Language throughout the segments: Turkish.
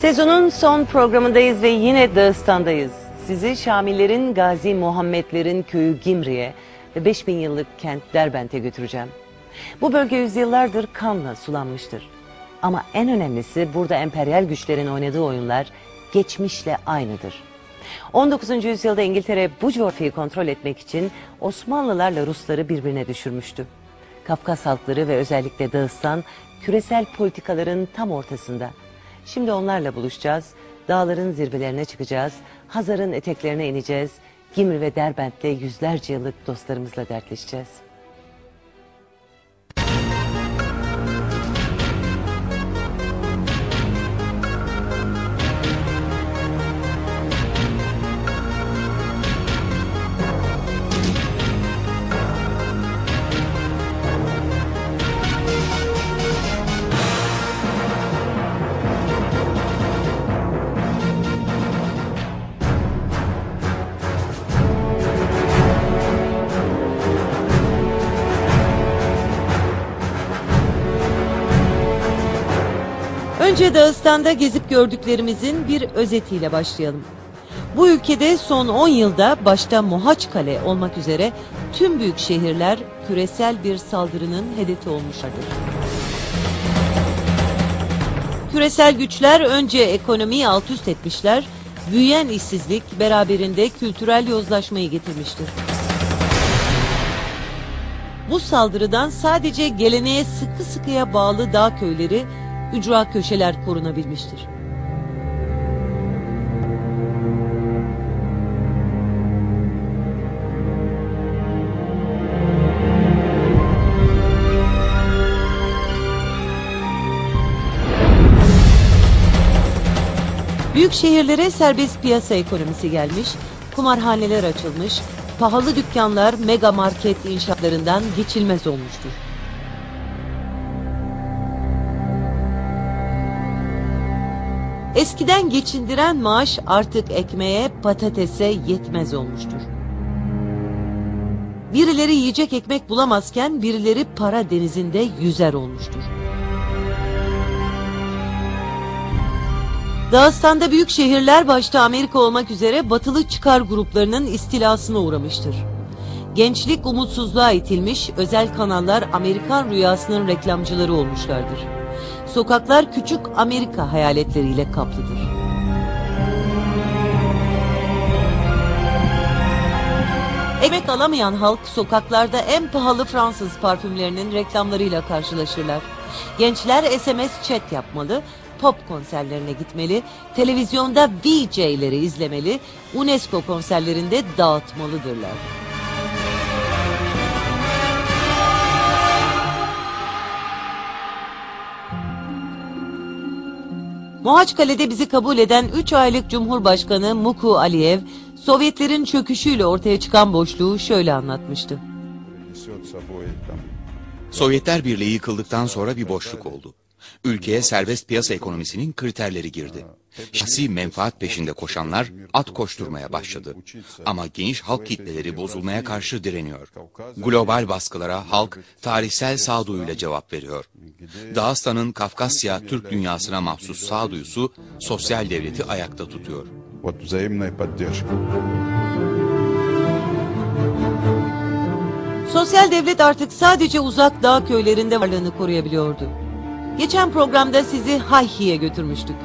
Sezonun son programındayız ve yine Dağıstan'dayız. Sizi Şamillerin, Gazi Muhammedlerin köyü Gimri'ye ve 5000 yıllık kent Derbent'e götüreceğim. Bu bölge yüzyıllardır kanla sulanmıştır. Ama en önemlisi burada emperyal güçlerin oynadığı oyunlar geçmişle aynıdır. 19. yüzyılda İngiltere bu coğrafyayı kontrol etmek için Osmanlılarla Rusları birbirine düşürmüştü. Kafkas halkları ve özellikle Dağıstan küresel politikaların tam ortasında. Şimdi onlarla buluşacağız, dağların zirvelerine çıkacağız, Hazar'ın eteklerine ineceğiz, Gimri ve Derbent'te yüzlerce yıllık dostlarımızla dertleşeceğiz. Önce Dağıstan'da gezip gördüklerimizin bir özetiyle başlayalım. Bu ülkede son 10 yılda başta Mohaçkale olmak üzere tüm büyük şehirler küresel bir saldırının hedefi olmuşlardır. Küresel güçler önce ekonomiyi alt üst etmişler, büyüyen işsizlik beraberinde kültürel yozlaşmayı getirmiştir. Bu saldırıdan sadece geleneğe sıkı sıkıya bağlı dağ köyleri, ücra köşeler korunabilmiştir. Büyük şehirlere serbest piyasa ekonomisi gelmiş, kumarhaneler açılmış, pahalı dükkanlar mega market inşaatlarından geçilmez olmuştur. Eskiden geçindiren maaş artık ekmeğe, patatese yetmez olmuştur. Birileri yiyecek ekmek bulamazken birileri para denizinde yüzer olmuştur. Dağıstan'da büyük şehirler başta Amerika olmak üzere batılı çıkar gruplarının istilasına uğramıştır. Gençlik umutsuzluğa itilmiş, özel kanallar Amerikan rüyasının reklamcıları olmuşlardır. Sokaklar küçük Amerika hayaletleriyle kaplıdır. Ekmek alamayan halk sokaklarda en pahalı Fransız parfümlerinin reklamlarıyla karşılaşırlar. Gençler SMS chat yapmalı, pop konserlerine gitmeli, televizyonda VJ'leri izlemeli, UNESCO konserlerinde dağıtmalıdırlar. Mohaçkale'de bizi kabul eden 3 aylık Cumhurbaşkanı Muku Aliyev, Sovyetlerin çöküşüyle ortaya çıkan boşluğu şöyle anlatmıştı. Sovyetler Birliği yıkıldıktan sonra bir boşluk oldu. Ülkeye serbest piyasa ekonomisinin kriterleri girdi. Şahsi menfaat peşinde koşanlar at koşturmaya başladı. Ama geniş halk kitleleri bozulmaya karşı direniyor. Global baskılara halk tarihsel sağduyuyla cevap veriyor. Dağıstan'ın Kafkasya Türk dünyasına mahsus sağduyusu sosyal devleti ayakta tutuyor. Sosyal devlet artık sadece uzak dağ köylerinde varlığını koruyabiliyordu. Geçen programda sizi Hayhi'ye götürmüştük.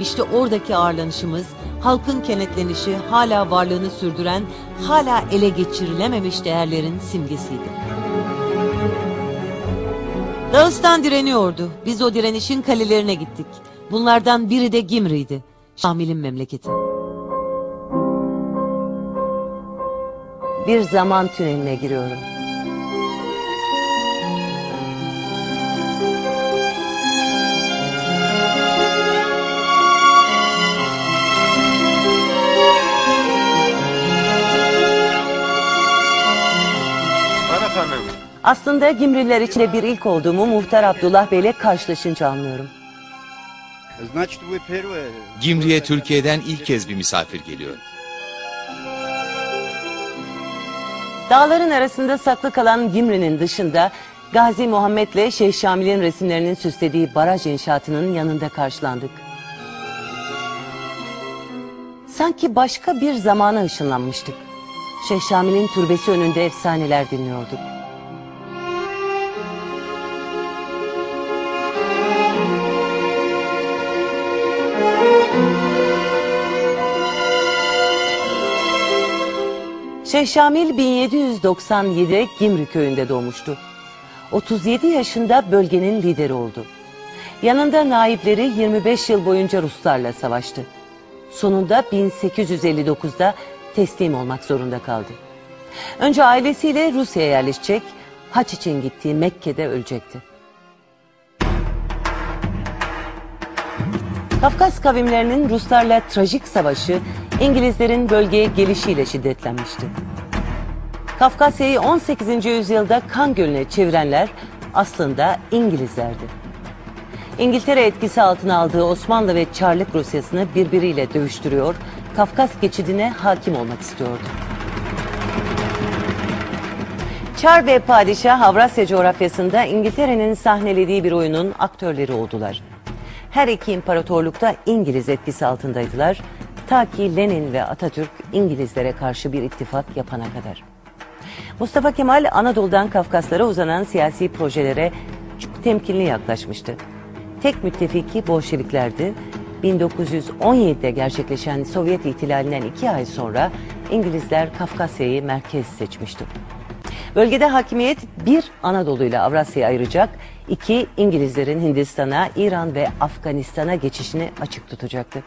İşte oradaki ağırlanışımız, halkın kenetlenişi, hala varlığını sürdüren, hala ele geçirilememiş değerlerin simgesiydi. Dağıstan direniyordu. Biz o direnişin kalelerine gittik. Bunlardan biri de Gimri'ydi. Şamil'in memleketi. Bir zaman tüneline giriyorum. rağmen? Aslında Gimriler içinde bir ilk olduğumu Muhtar Abdullah Bey'le karşılaşınca anlıyorum. Gimri'ye Türkiye'den ilk kez bir misafir geliyor. Dağların arasında saklı kalan Gimri'nin dışında Gazi Muhammed'le Şeyh Şamil'in resimlerinin süslediği baraj inşaatının yanında karşılandık. Sanki başka bir zamana ışınlanmıştık. Şeyh Şamil'in türbesi önünde efsaneler dinliyorduk. Şeyh Şamil 1797'de Gimri köyünde doğmuştu. 37 yaşında bölgenin lideri oldu. Yanında naipleri 25 yıl boyunca Ruslarla savaştı. Sonunda 1859'da teslim olmak zorunda kaldı. Önce ailesiyle Rusya'ya yerleşecek, haç için gittiği Mekke'de ölecekti. Kafkas kavimlerinin Ruslarla trajik savaşı İngilizlerin bölgeye gelişiyle şiddetlenmişti. Kafkasya'yı 18. yüzyılda kan gölüne çevirenler aslında İngilizlerdi. İngiltere etkisi altına aldığı Osmanlı ve Çarlık Rusyasını birbiriyle dövüştürüyor, Kafkas geçidine hakim olmak istiyordu. Çar ve Padişah Avrasya coğrafyasında İngiltere'nin sahnelediği bir oyunun aktörleri oldular. Her iki imparatorlukta İngiliz etkisi altındaydılar. Ta ki Lenin ve Atatürk İngilizlere karşı bir ittifak yapana kadar. Mustafa Kemal Anadolu'dan Kafkaslara uzanan siyasi projelere çok temkinli yaklaşmıştı. Tek müttefiki Bolşeviklerdi. 1917'de gerçekleşen Sovyet ihtilalinden iki ay sonra İngilizler Kafkasya'yı merkez seçmişti. Bölgede hakimiyet bir Anadolu ile Avrasya'yı ayıracak, iki İngilizlerin Hindistan'a, İran ve Afganistan'a geçişini açık tutacaktı.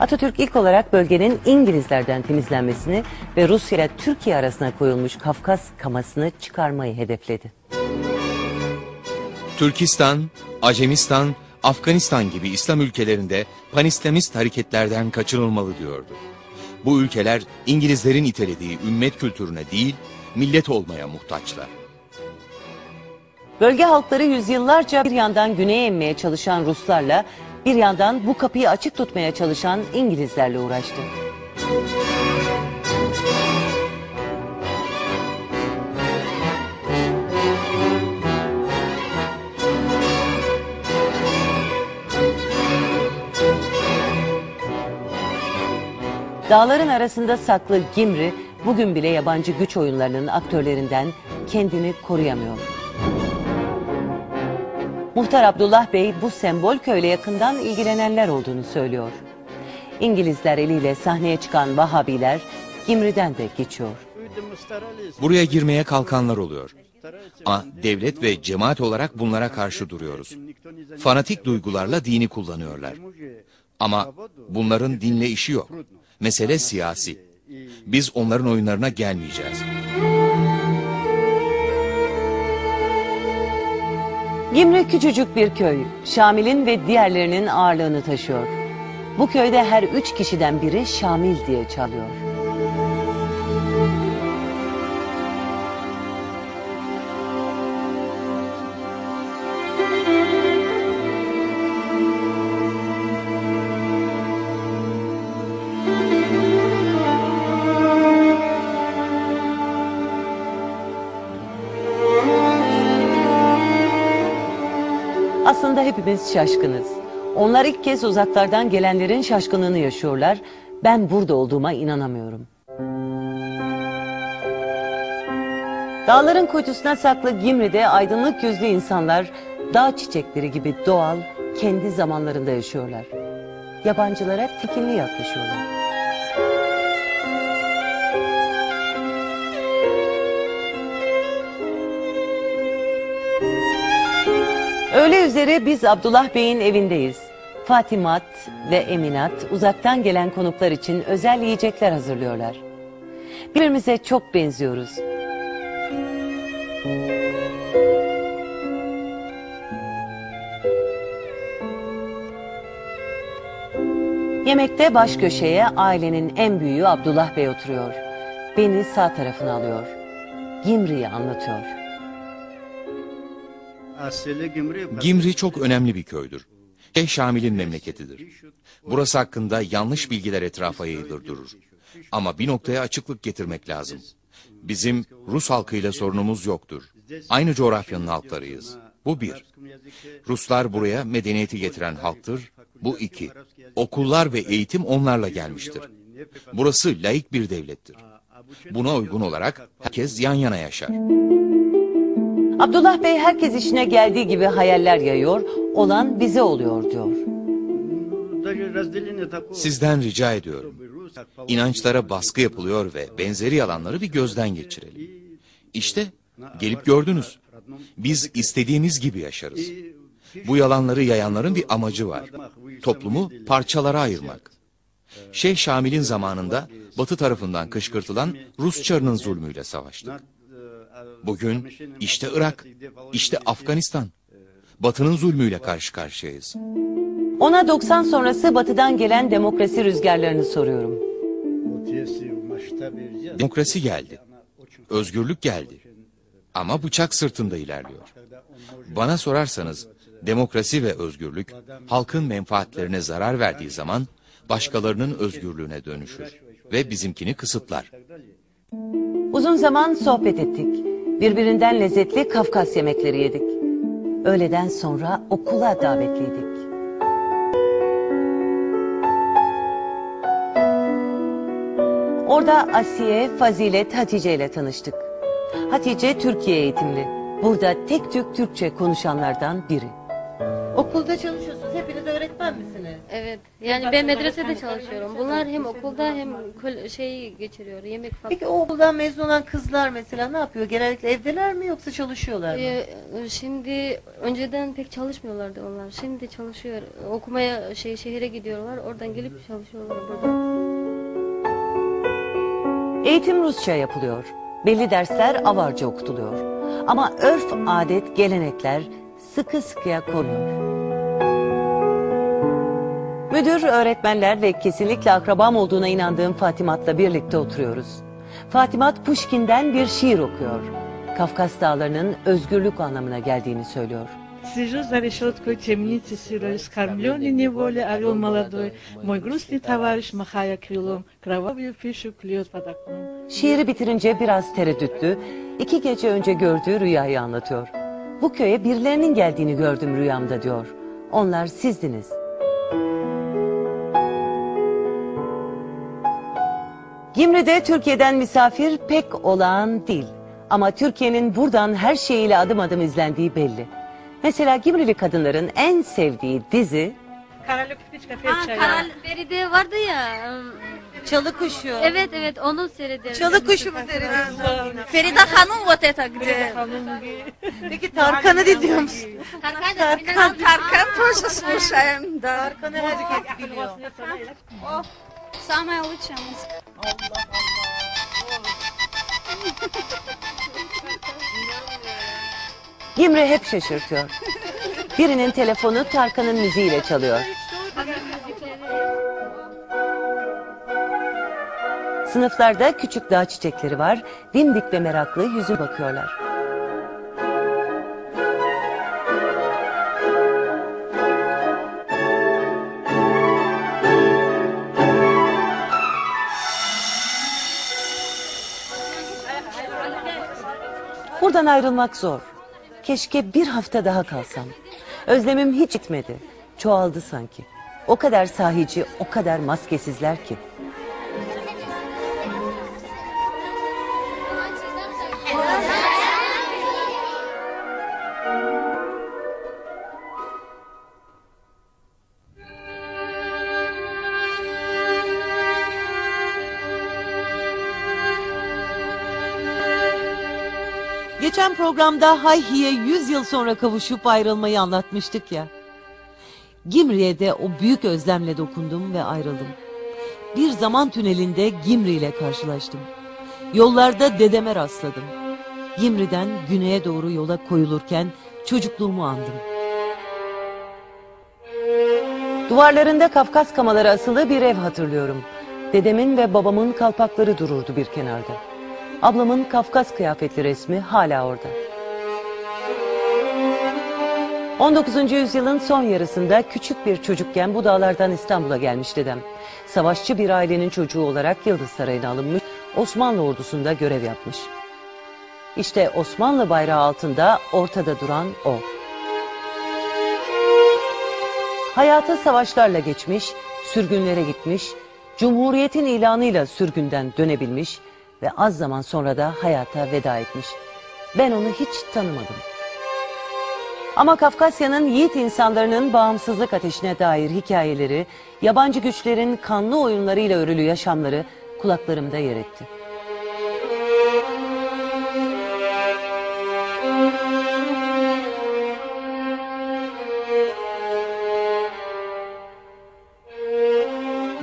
Atatürk ilk olarak bölgenin İngilizlerden temizlenmesini ve Rusya ile Türkiye arasına koyulmuş Kafkas kamasını çıkarmayı hedefledi. Türkistan, Acemistan, Afganistan gibi İslam ülkelerinde panislamist hareketlerden kaçınılmalı diyordu. Bu ülkeler İngilizlerin itelediği ümmet kültürüne değil, millet olmaya muhtaçlar. Bölge halkları yüzyıllarca bir yandan güneye inmeye çalışan Ruslarla bir yandan bu kapıyı açık tutmaya çalışan İngilizlerle uğraştı. Dağların arasında saklı Gimri bugün bile yabancı güç oyunlarının aktörlerinden kendini koruyamıyor. Muhtar Abdullah Bey bu sembol köyle yakından ilgilenenler olduğunu söylüyor. İngilizler eliyle sahneye çıkan Vahabiler Gimri'den de geçiyor. Buraya girmeye kalkanlar oluyor. Ama devlet ve cemaat olarak bunlara karşı duruyoruz. Fanatik duygularla dini kullanıyorlar. Ama bunların dinle işi yok. Mesele siyasi. Biz onların oyunlarına gelmeyeceğiz. Gimri küçücük bir köy. Şamil'in ve diğerlerinin ağırlığını taşıyor. Bu köyde her üç kişiden biri Şamil diye çalıyor. Hepimiz şaşkınız. Onlar ilk kez uzaklardan gelenlerin şaşkınlığını yaşıyorlar. Ben burada olduğuma inanamıyorum. Dağların kuytusuna saklı Gimri'de aydınlık yüzlü insanlar dağ çiçekleri gibi doğal, kendi zamanlarında yaşıyorlar. Yabancılara tekinli yaklaşıyorlar. Öğle üzere biz Abdullah Bey'in evindeyiz. Fatimat ve Eminat uzaktan gelen konuklar için özel yiyecekler hazırlıyorlar. Birbirimize çok benziyoruz. Yemekte baş köşeye ailenin en büyüğü Abdullah Bey oturuyor. Beni sağ tarafına alıyor. Gimri'yi anlatıyor. Gimri çok önemli bir köydür. Şamil'in memleketidir. Burası hakkında yanlış bilgiler etrafa yayılır durur. Ama bir noktaya açıklık getirmek lazım. Bizim Rus halkıyla sorunumuz yoktur. Aynı coğrafyanın halklarıyız. Bu bir. Ruslar buraya medeniyeti getiren halktır. Bu iki. Okullar ve eğitim onlarla gelmiştir. Burası laik bir devlettir. Buna uygun olarak herkes yan yana yaşar. Abdullah Bey herkes işine geldiği gibi hayaller yayıyor, olan bize oluyor diyor. Sizden rica ediyorum. İnançlara baskı yapılıyor ve benzeri yalanları bir gözden geçirelim. İşte gelip gördünüz. Biz istediğimiz gibi yaşarız. Bu yalanları yayanların bir amacı var. Toplumu parçalara ayırmak. Şeyh Şamil'in zamanında batı tarafından kışkırtılan Rus çarının zulmüyle savaştık. Bugün işte Irak, işte Afganistan. Batı'nın zulmüyle karşı karşıyayız. Ona 90 sonrası batıdan gelen demokrasi rüzgarlarını soruyorum. Demokrasi geldi. Özgürlük geldi. Ama bıçak sırtında ilerliyor. Bana sorarsanız demokrasi ve özgürlük halkın menfaatlerine zarar verdiği zaman başkalarının özgürlüğüne dönüşür ve bizimkini kısıtlar. Uzun zaman sohbet ettik. Birbirinden lezzetli Kafkas yemekleri yedik. Öğleden sonra okula davetliydik. Orada Asiye, Fazilet, Hatice ile tanıştık. Hatice Türkiye eğitimli. Burada tek tük Türkçe konuşanlardan biri. Okulda çalışıyorsunuz. Evet. Yani ben medresede çalışıyorum. Bunlar hem okulda hem şey geçiriyor. Yemek falan. Peki o okuldan mezun olan kızlar mesela ne yapıyor? Genellikle evdeler mi yoksa çalışıyorlar mı? Ee, şimdi önceden pek çalışmıyorlardı onlar. Şimdi çalışıyor. Okumaya şey şehire gidiyorlar. Oradan gelip çalışıyorlar burada. Eğitim Rusça yapılıyor. Belli dersler avarca okutuluyor. Ama örf, adet, gelenekler sıkı sıkıya koruyor. Müdür, öğretmenler ve kesinlikle akrabam olduğuna inandığım Fatimat'la birlikte oturuyoruz. Fatimat Pushkin'den bir şiir okuyor. Kafkas dağlarının özgürlük anlamına geldiğini söylüyor. Сижу за решеткой темницы сырой, скормленный неволе орел молодой. Мой грустный товарищ, махая крылом, кровавую пищу клюет под окном. Şiiri bitirince biraz tereddütlü, iki gece önce gördüğü rüyayı anlatıyor. Bu köye birilerinin geldiğini gördüm rüyamda diyor. Onlar sizdiniz. Gimri'de Türkiye'den misafir pek olağan değil. Ama Türkiye'nin buradan her şeyiyle adım adım izlendiği belli. Mesela Gimrili kadınların en sevdiği dizi Karalı птичка Ha, певчая. Karal Feride vardı ya. ım, Çalı kuşu. Evet evet onu seyrederim. Çalı kuşu mu seyrediyorsun? Ferida Hanım вот это где? Peki Tarkan'ı dinliyor musun? Tarkan, Таркан, Таркан тоже слушаем, да. Tarkan'ı herkes biliyor. Самая лучшая музыка. Gimri hep şaşırtıyor. Birinin telefonu Tarkan'ın müziğiyle çalıyor. Sınıflarda küçük dağ çiçekleri var. Dimdik ve meraklı yüzü bakıyorlar. Buradan ayrılmak zor. Keşke bir hafta daha kalsam. Özlemim hiç gitmedi. Çoğaldı sanki. O kadar sahici, o kadar maskesizler ki. Geçen programda Hayhi'ye 100 yıl sonra kavuşup ayrılmayı anlatmıştık ya. Gimri'ye de o büyük özlemle dokundum ve ayrıldım. Bir zaman tünelinde Gimri ile karşılaştım. Yollarda dedeme rastladım. Gimri'den güneye doğru yola koyulurken çocukluğumu andım. Duvarlarında Kafkas kamaları asılı bir ev hatırlıyorum. Dedemin ve babamın kalpakları dururdu bir kenarda. Ablamın Kafkas kıyafetli resmi hala orada. 19. yüzyılın son yarısında küçük bir çocukken bu dağlardan İstanbul'a gelmiş dedem. Savaşçı bir ailenin çocuğu olarak Yıldız Sarayı'na alınmış, Osmanlı ordusunda görev yapmış. İşte Osmanlı bayrağı altında ortada duran o. Hayatı savaşlarla geçmiş, sürgünlere gitmiş, Cumhuriyetin ilanıyla sürgünden dönebilmiş ve az zaman sonra da hayata veda etmiş. Ben onu hiç tanımadım. Ama Kafkasya'nın yiğit insanların bağımsızlık ateşine dair hikayeleri, yabancı güçlerin kanlı oyunlarıyla örülü yaşamları kulaklarımda yer etti.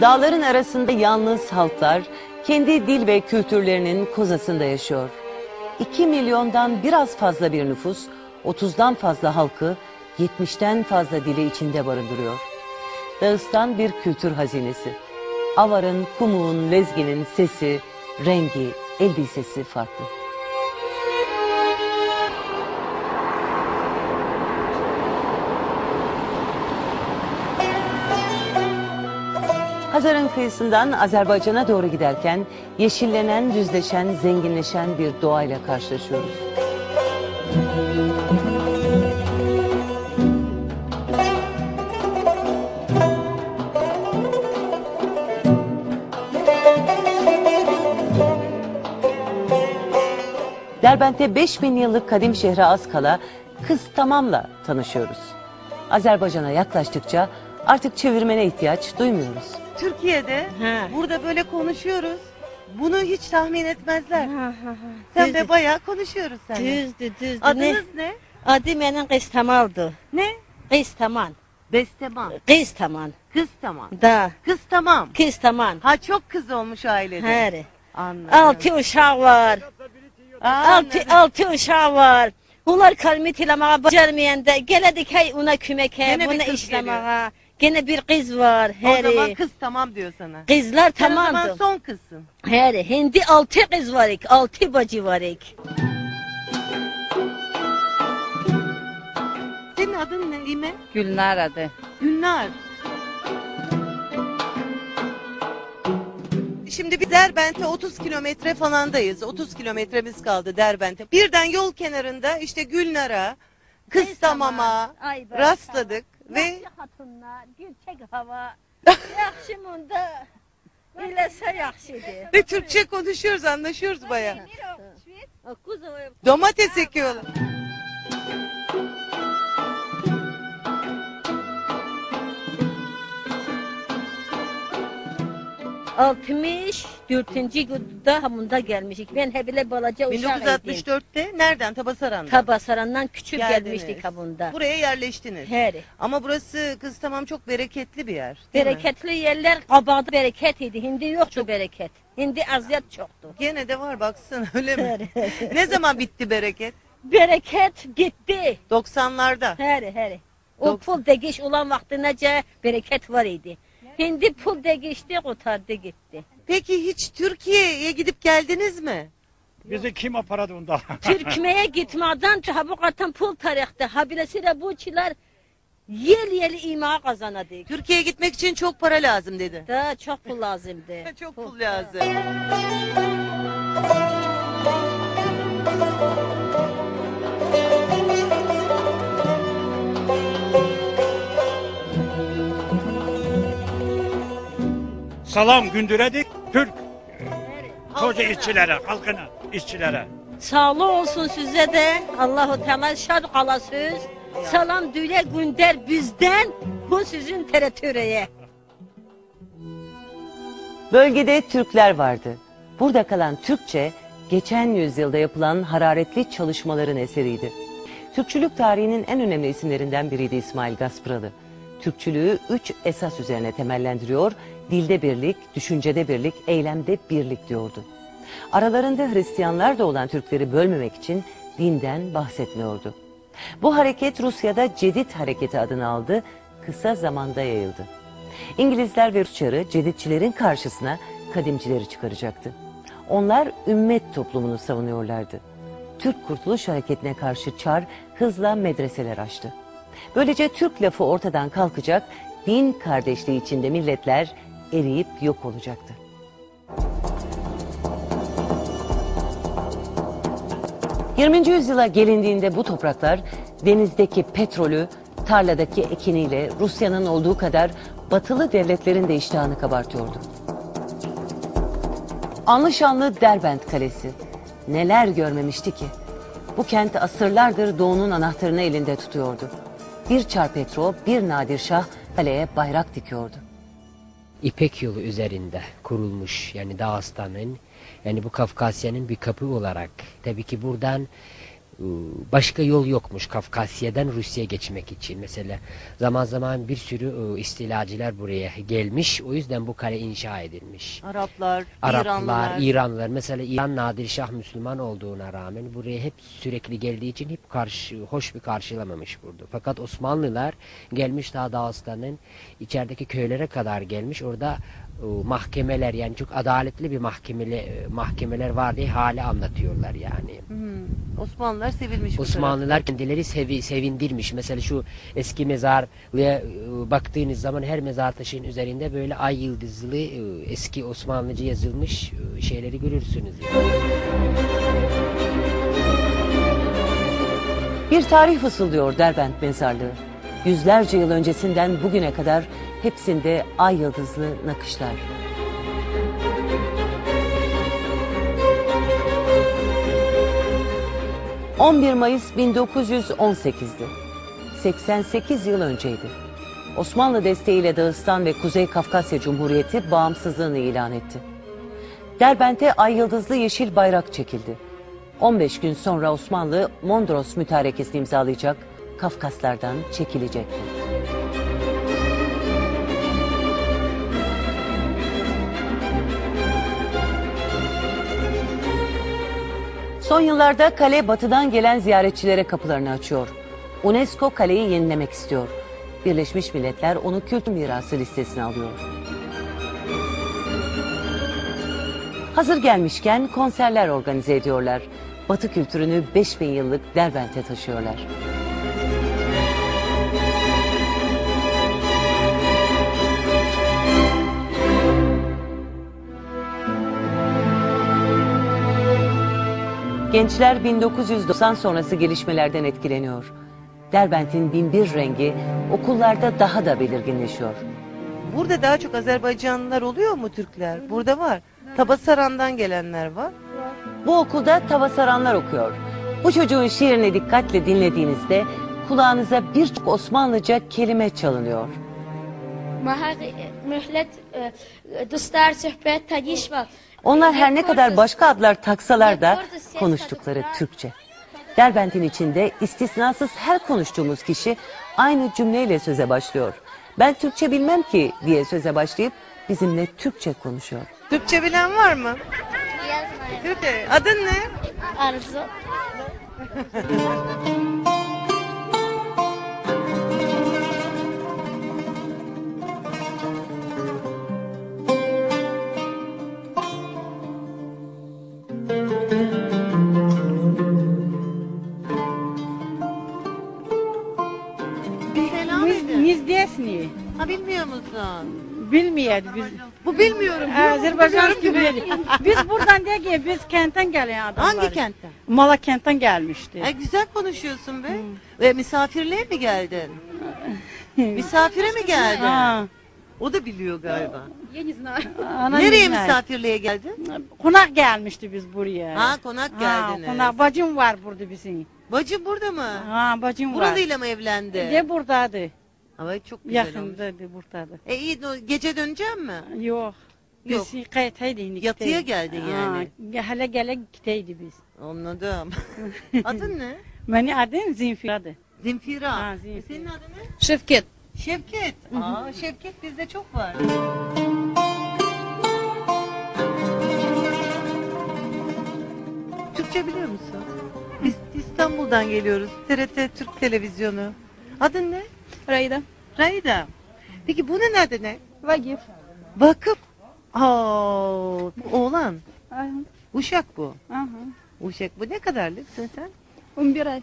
Dağların arasında yalnız halklar kendi dil ve kültürlerinin kozasında yaşıyor. 2 milyondan biraz fazla bir nüfus, 30'dan fazla halkı, 70'ten fazla dili içinde barındırıyor. Dağıstan bir kültür hazinesi. Avar'ın, Kumuk'un, Lezgin'in sesi, rengi, elbisesi farklı. Hazar'ın kıyısından Azerbaycan'a doğru giderken yeşillenen, düzleşen, zenginleşen bir doğayla karşılaşıyoruz. Derbent'te 5000 yıllık kadim şehre az kala Kız Tamam'la tanışıyoruz. Azerbaycan'a yaklaştıkça artık çevirmene ihtiyaç duymuyoruz. Türkiye'de Ha. burada böyle konuşuyoruz. Bunu hiç tahmin etmezler. Ha, ha, ha. Sen de bayağı konuşuyoruz seninle. düzdür, düzdür. Adınız ne? Adı mənim qız Tamaldır. Ne? Qız Taman. Besteman. Qız Taman. Kız tamam. Da. Kız tamam. Qız Taman. Ha çok kız olmuş ailede. Həri. Anladım. Altı uşaq var. Aa, Altı, anladım. altı uşaq var. Onlar kalmit eləməyə bacarmayanda gələdik hey ona köməkə, Gene bir buna kız işləməyə. Gene bir qız var. O zaman kız tamam diyor sana. Qızlar Sen o zaman son kızsın. Həri. Hindi altı qız var ik, altı bacı var ik. Senin adın ne İme? Gülnar adı. Günler. Şimdi biz Derbent'e 30 kilometre falandayız. 30 kilometremiz kaldı Derbent'e. Birden yol kenarında işte Gülnar'a, Kıstamam'a Ay be, rastladık ve Yaxşı xatunlar, gerçək hava. Yaxşı munda. Eləsə yaxşıdır. ve Türkçe konuşuyoruz, anlaşıyoruz baya. Kuzoy. Domates ekiyorlar. Altmış dördüncü gündə hamında gəlmişik. Ben həbilə balaca idim. 1964'te nereden? Tabasaran'dan. Tabasarandan küçük Geldiniz. gəlmişdik hamında. Buraya yerleştiniz. Həri. Ama burası kız tamam çok bereketli bir yer. değil mi? Bereketli yerler qabaqda bereket idi. Hindi yoxdur bereket. Hindi aziyet çoxdur. Gene de var baksana öyle mi? ne zaman bitti bereket? Bereket getdi. 90'larda. Həri, həri. O Doksan. pul dəqiş olan vaxtı necə bereket var idi. Hindi pul dəqişdi, qutardı getdi. Peki hiç Türkiye'ye gidip geldiniz mi? Bizi kim aparadı onda? Ki, ha bu qatan pul tarixdə, ha biləsilə bu çilər yel yeli imağa qazanadık. Türkiye'ye gitmek için çok para lazım dedi. Da çox pul lazımdır. Çok pul lazım. Salam gündüredik Türk koca işçilere, halkına, işçilere. Sağlı olsun sizə də. Allahu Teala şad qalasınız. Salam dülə gündər bizdən bu sizin teritoriye. Bölgede Türkler vardı. Burada kalan Türkçe geçen yüzyılda yapılan hararetli çalışmaların eseriydi. Türkçülük tarihinin en önemli isimlerinden biriydi İsmail Gaspıralı. Türkçülüğü üç esas üzerine temellendiriyor, dilde birlik, düşüncede birlik, eylemde birlik diyordu. Aralarında Hristiyanlar da olan Türkleri bölmemek için dinden bahsetmiyordu. Bu hareket Rusya'da Cedid Hareketi adını aldı, kısa zamanda yayıldı. İngilizler ve Rusçarı cedidçilerin karşısına kadimcileri çıkaracaktı. Onlar ümmet toplumunu savunuyorlardı. Türk Kurtuluş Hareketi'ne karşı Çar hızla medreseler açtı. Böylece Türk lafı ortadan kalkacak, din kardeşliği içinde milletler eriyip yok olacaktı. ...20. yüzyıla gelindiğinde bu topraklar... ...denizdeki petrolü, tarladaki ekiniyle... ...Rusya'nın olduğu kadar batılı devletlerin de iştahını kabartıyordu. Anlı şanlı Derbent Kalesi. Neler görmemişti ki? Bu kent asırlardır doğunun anahtarını elinde tutuyordu. Bir çarpetro, bir nadir şah kaleye bayrak dikiyordu. İpek yolu üzerinde kurulmuş yani Dağıstan'ın yani bu Kafkasya'nın bir kapı olarak. Tabii ki buradan başka yol yokmuş Kafkasya'dan Rusya'ya geçmek için. Mesela zaman zaman bir sürü ıı, istilacılar buraya gelmiş. O yüzden bu kale inşa edilmiş. Araplar, Araplar, İranlılar. İranlılar. Mesela İran Nadir Şah Müslüman olduğuna rağmen buraya hep sürekli geldiği için hep karşı, hoş bir karşılamamış burada. Fakat Osmanlılar gelmiş daha Dağıstan'ın içerideki köylere kadar gelmiş. Orada mahkemeler yani çok adaletli bir mahkemeli, mahkemeler var diye hali anlatıyorlar yani. Hmm, Osmanlılar sevilmiş Osmanlılar kendileri sevi, sevindirmiş. Mesela şu eski mezarlığa ıı, baktığınız zaman her mezar taşının üzerinde böyle ay yıldızlı ıı, eski Osmanlıca yazılmış şeyleri görürsünüz. Yani. Bir tarih fısıldıyor Derbent mezarlığı. Yüzlerce yıl öncesinden bugüne kadar hepsinde ay yıldızlı nakışlar. ...11 Mayıs 1918'di. 88 yıl önceydi. Osmanlı desteğiyle Dağıstan ve Kuzey Kafkasya Cumhuriyeti bağımsızlığını ilan etti. Derbent'e ay yıldızlı yeşil bayrak çekildi. 15 gün sonra Osmanlı Mondros mütarekesini imzalayacak, Kafkaslardan çekilecekti. Son yıllarda kale batıdan gelen ziyaretçilere kapılarını açıyor. UNESCO kaleyi yenilemek istiyor. Birleşmiş Milletler onu kültür mirası listesine alıyor. Hazır gelmişken konserler organize ediyorlar. Batı kültürünü 5000 yıllık Derbent'e taşıyorlar. Gençler 1990 sonrası gelişmelerden etkileniyor. Derbent'in binbir rengi okullarda daha da belirginleşiyor. Burada daha çok Azerbaycanlılar oluyor mu Türkler? Burada var. Tabasaran'dan gelenler var. Bu okulda Tavasaranlar okuyor. Bu çocuğun şiirini dikkatle dinlediğinizde kulağınıza birçok Osmanlıca kelime çalınıyor. mühlet dostlar sohbet taniş var. Onlar her ne kadar başka adlar taksalar da konuştukları Türkçe. Derbent'in içinde istisnasız her konuştuğumuz kişi aynı cümleyle söze başlıyor. Ben Türkçe bilmem ki diye söze başlayıp bizimle Türkçe konuşuyor. Türkçe bilen var mı? Türkçe. Adın ne? Arzu. Bilmiyor biz. Bu bilmiyorum. Azerbaycan gibi. biz buradan değil ki biz kentten gelen adamlar. Hangi kentten? Mala kentten gelmişti. Ay, güzel konuşuyorsun be. Ve misafirliğe mi geldin? Misafire mi geldin? Ha. O da biliyor galiba. Ana Nereye misafirliğe geldin? Konak gelmişti biz buraya. Ha konak Ha, geldiniz. konak. Bacım var burada bizim. Bacı burada mı? Ha bacım var. Buralıyla mı evlendi? De buradadı. Ama çok güzel olmuş. Yakındadı buradadı. E iyi gece döneceğim mi? Yok. Yok. Biz kayıtaydık. Yatıya geldin yani. Ha, hele gele giteydi biz. Anladım. Adın ne? Benim adım Zinfira'dı. Zinfira. Ha, E, Zinfira. Senin adın ne? Şevket. Şevket. Aa, Şevket bizde çok var. Türkçe biliyor musun? Biz İstanbul'dan geliyoruz. TRT Türk Televizyonu. Adın ne? Rayda. Rayda. Peki bunun adı ne? Vakıf. Aa, bu oğlan. Aha. Uşak bu. Aha. Uşak bu. Ne kadarlıksın sen? 11 ay.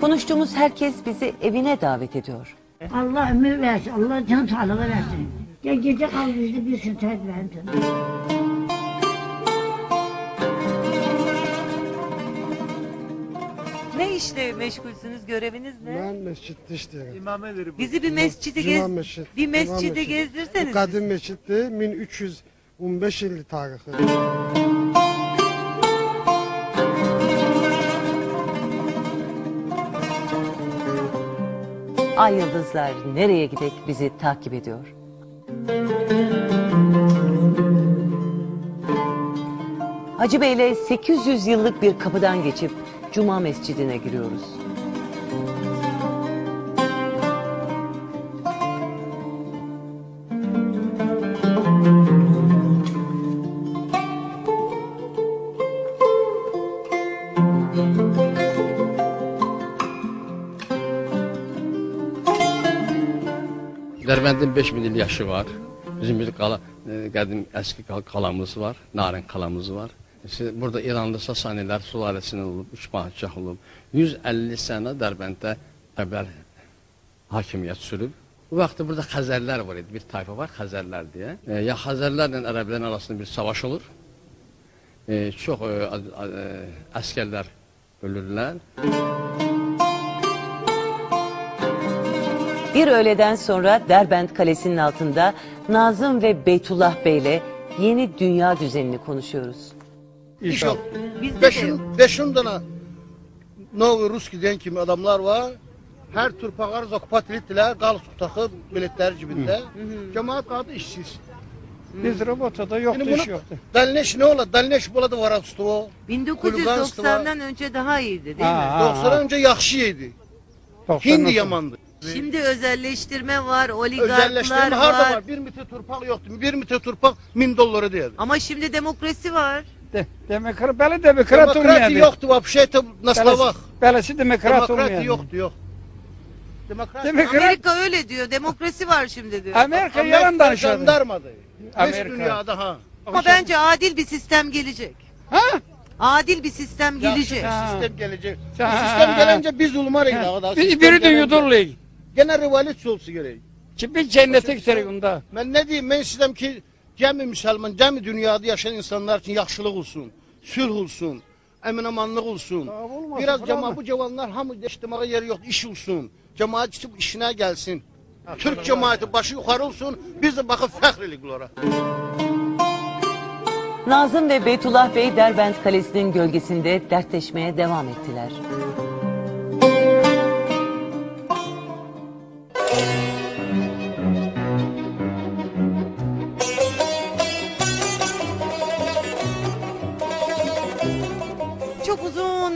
Konuştuğumuz herkes bizi evine davet ediyor. Allah ömür versin, Allah can sağlığı versin. Gel gece kal bizde bir süt versin. Ne iş işle meşgulsünüz? Göreviniz ne? Ben mescitte işlerim. Bizi bir mescidi gez, Cuma meşit. bir Cuma mescidi meşit. gezdirseniz. Bu kadim meşitti 1315 yılı tarihi. Ay yıldızlar nereye gidek bizi takip ediyor. Hacı Bey'le 800 yıllık bir kapıdan geçip Cuma Mescidi'ne giriyoruz. Dərbəndin 5000 il yaşı var. Bizim bir qala, e, qədim əski qal- qalamız var, Narin qalamız var. Burada İranlı Sasanilər sülaləsindən olub, üç padşah olub. 150 sənə Dərbənddə əvvəl hakimiyyət sürüb. Bu vaxtda burada Xəzərlər var idi, bir tayfa var Xəzərlər deyə. E, ya Xəzərlərlə ərəblərin arasında bir savaş olur. E, çox e, e, əskərlər ölürlər. Bir öğleden sonra Derbent Kalesi'nin altında Nazım ve Beytullah Bey'le yeni dünya düzenini konuşuyoruz. İş yok. Bizde de Beşin, yok. beşin tane Novi Ruski diyen kimi adamlar var. Her turpaqlar zokupat ettiler. Galstuk takıp biletler cibinde. Cemaat kaldı işsiz. Biz robotada yoktu Yani iş yoktu. Dalneş ne ola? Dalneş buladı varakstı o. 1990'dan önce daha iyiydi değil mi? Ha, ha. 90 önce yakşı yedi. Hindi yamandı. Şimdi özelleştirme var, oligarklar Özelleştirme var. harda var. Bir mitre turpak yoktu. Bir mitre turpak min doları değerdi. Ama şimdi demokrasi var. De, demokrat, belə demokrat Demokrati olmayadı. yoktu. Vapşete na Slovak. Belesi demokrat Demokrati olmayadı. yoktu yok. Demokrasi. Demokrat, Amerika öyle diyor. Demokrasi var şimdi diyor. Amerika yalan danışıyordu. Jandarmadı. Beş Amerika. dünyada ha. Ama bence adil bir sistem gelecek. Ha? Adil bir sistem gelecek. Yaxşı sistem gelecek. Ha. sistem gelince biz da. Biz sistem biri de gelince yudurlayıq. Gene revolüsiya olsa gerek. Ki biz cennete giderik onda. Ben ne diyeyim ben istəyirəm ki cəmi müsəlman, cəmi dünyada yaşayan insanlar için yaxşılıq olsun, sülh olsun, əminamanlıq olsun. olmasın, Biraz cəma bu cavanlar hamı içtimağa yeri yox, iş olsun. Cəmaat çıxıb işinə gəlsin. Türk cəmaəti başı yuxarı olsun, biz də baxıb fəxr edirik onlara. Nazım ve Beytullah Bey Derbent Kalesi'nin gölgesinde dertleşmeye devam ettiler.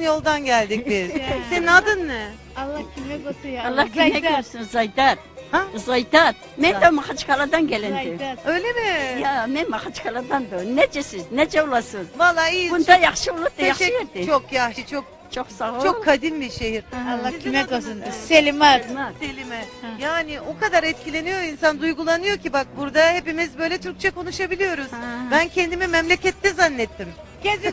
Yoldan geldik biz. Senin adın ne? Allah kime götürüyor? Allah kime görsün Zaydat. Ha? Zaydat. Ben de Mahaçkala'dan gelindim. Öyle mi? Ya ben Mahaçkala'dan da. Necesiz, nece olasınız? Vallahi iyiyiz. Bunda yaxşı olur da Teşekkür- yerdi. Çok yaşlı, çok Çok sağ ol. çok kadim bir şehir. Allah Sizin kime ne? Selimat. Selime. Yani o kadar etkileniyor insan, duygulanıyor ki bak burada hepimiz böyle Türkçe konuşabiliyoruz. Ben kendimi memlekette zannettim.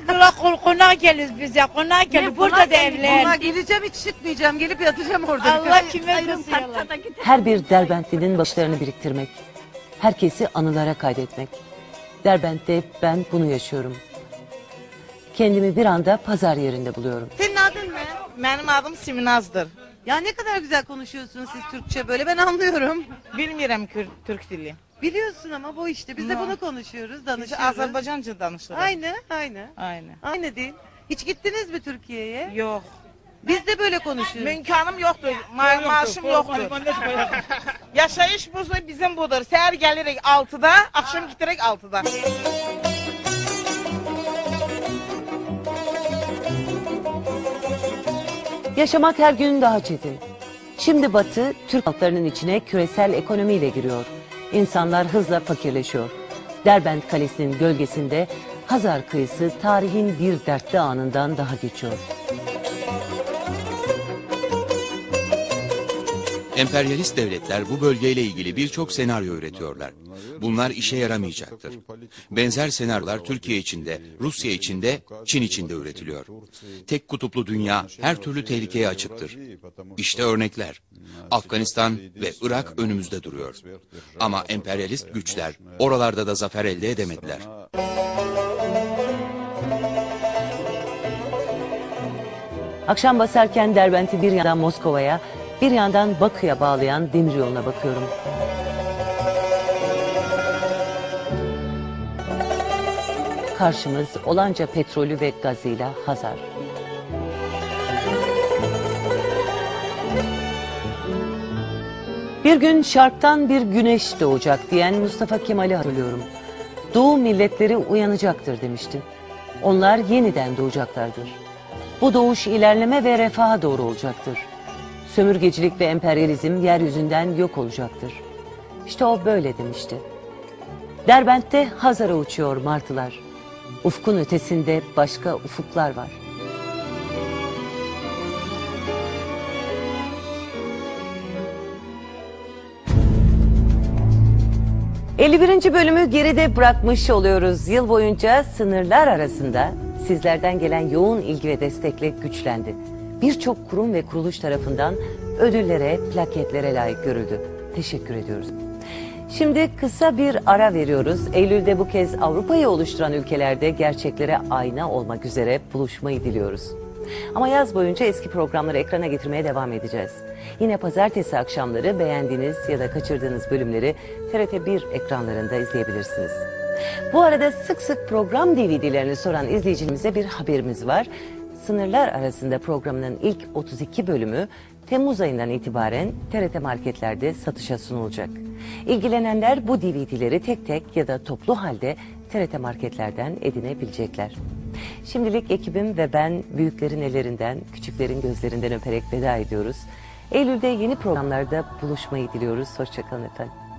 Kula kul konağa geliyoruz bize. Konağa geliyoruz. Burada da evler. geleceğim hiç çıkmayacağım. Gelip yatacağım orada. Allah kime gidelim. Her bir Derbentlinin başlarını biriktirmek, herkesi anılara kaydetmek. Derbent'te ben bunu yaşıyorum. Kendimi bir anda pazar yerinde buluyorum. Senin adın ne? Benim adım Siminaz'dır. Ya ne kadar güzel konuşuyorsunuz siz Türkçe böyle ben anlıyorum. Bilmiyorum Türk dili. Biliyorsun ama bu işte biz de bunu konuşuyoruz, Biz danışıyoruz. Azerbaycanca danışırız. Aynı, aynı. Aynı. Aynı değil. Hiç gittiniz mi Türkiye'ye? Yok. Biz de böyle konuşuyoruz. Mümkanım yoktur. Ma maaşım yoktur. Yaşayış buzu bizim budur. Seher gelirik 6'da, akşam giderek 6'da. Yaşamak her gün daha çetin. Şimdi Batı, Türk halklarının içine küresel ekonomiyle giriyor. İnsanlar hızla fakirleşiyor. Derbent Kalesi'nin gölgesinde Hazar kıyısı tarihin bir dertli anından daha geçiyor. Emperyalist devletler bu bölgeyle ilgili birçok senaryo üretiyorlar. Bunlar işe yaramayacaktır. Benzer senaryolar Türkiye içinde, Rusya içinde, Çin içinde üretiliyor. Tek kutuplu dünya her türlü tehlikeye açıktır. İşte örnekler. Afganistan ve Irak önümüzde duruyor. Ama emperyalist güçler oralarda da zafer elde edemediler. Akşam basarken Derbent'i bir yandan Moskova'ya, bir yandan Bakü'ye bağlayan demiryoluna bakıyorum. Karşımız olanca petrolü ve gazıyla Hazar. Bir gün şarktan bir güneş doğacak diyen Mustafa Kemal'i hatırlıyorum. Doğu milletleri uyanacaktır demişti. Onlar yeniden doğacaklardır. Bu doğuş ilerleme ve refaha doğru olacaktır. Sömürgecilik ve emperyalizm yeryüzünden yok olacaktır. İşte o böyle demişti. Derbent'te Hazar'a uçuyor martılar. Ufkun ötesinde başka ufuklar var. ...51. bölümü geride bırakmış oluyoruz. Yıl boyunca sınırlar arasında sizlerden gelen yoğun ilgi ve destekle güçlendi. Birçok kurum ve kuruluş tarafından ödüllere, plaketlere layık görüldü. Teşekkür ediyoruz. Şimdi kısa bir ara veriyoruz. Eylül'de bu kez Avrupa'yı oluşturan ülkelerde gerçeklere ayna olmak üzere buluşmayı diliyoruz. Ama yaz boyunca eski programları ekrana getirmeye devam edeceğiz. Yine pazartesi akşamları beğendiğiniz ya da kaçırdığınız bölümleri TRT1 ekranlarında izleyebilirsiniz. Bu arada sık sık program DVD'lerini soran izleyicimize bir haberimiz var. Sınırlar arasında programının ilk 32 bölümü Temmuz ayından itibaren TRT marketlerde satışa sunulacak. İlgilenenler bu DVD'leri tek tek ya da toplu halde TRT marketlerden edinebilecekler. Şimdilik ekibim ve ben büyüklerin ellerinden, küçüklerin gözlerinden öperek veda ediyoruz. Eylül'de yeni programlarda buluşmayı diliyoruz. Hoşçakalın efendim.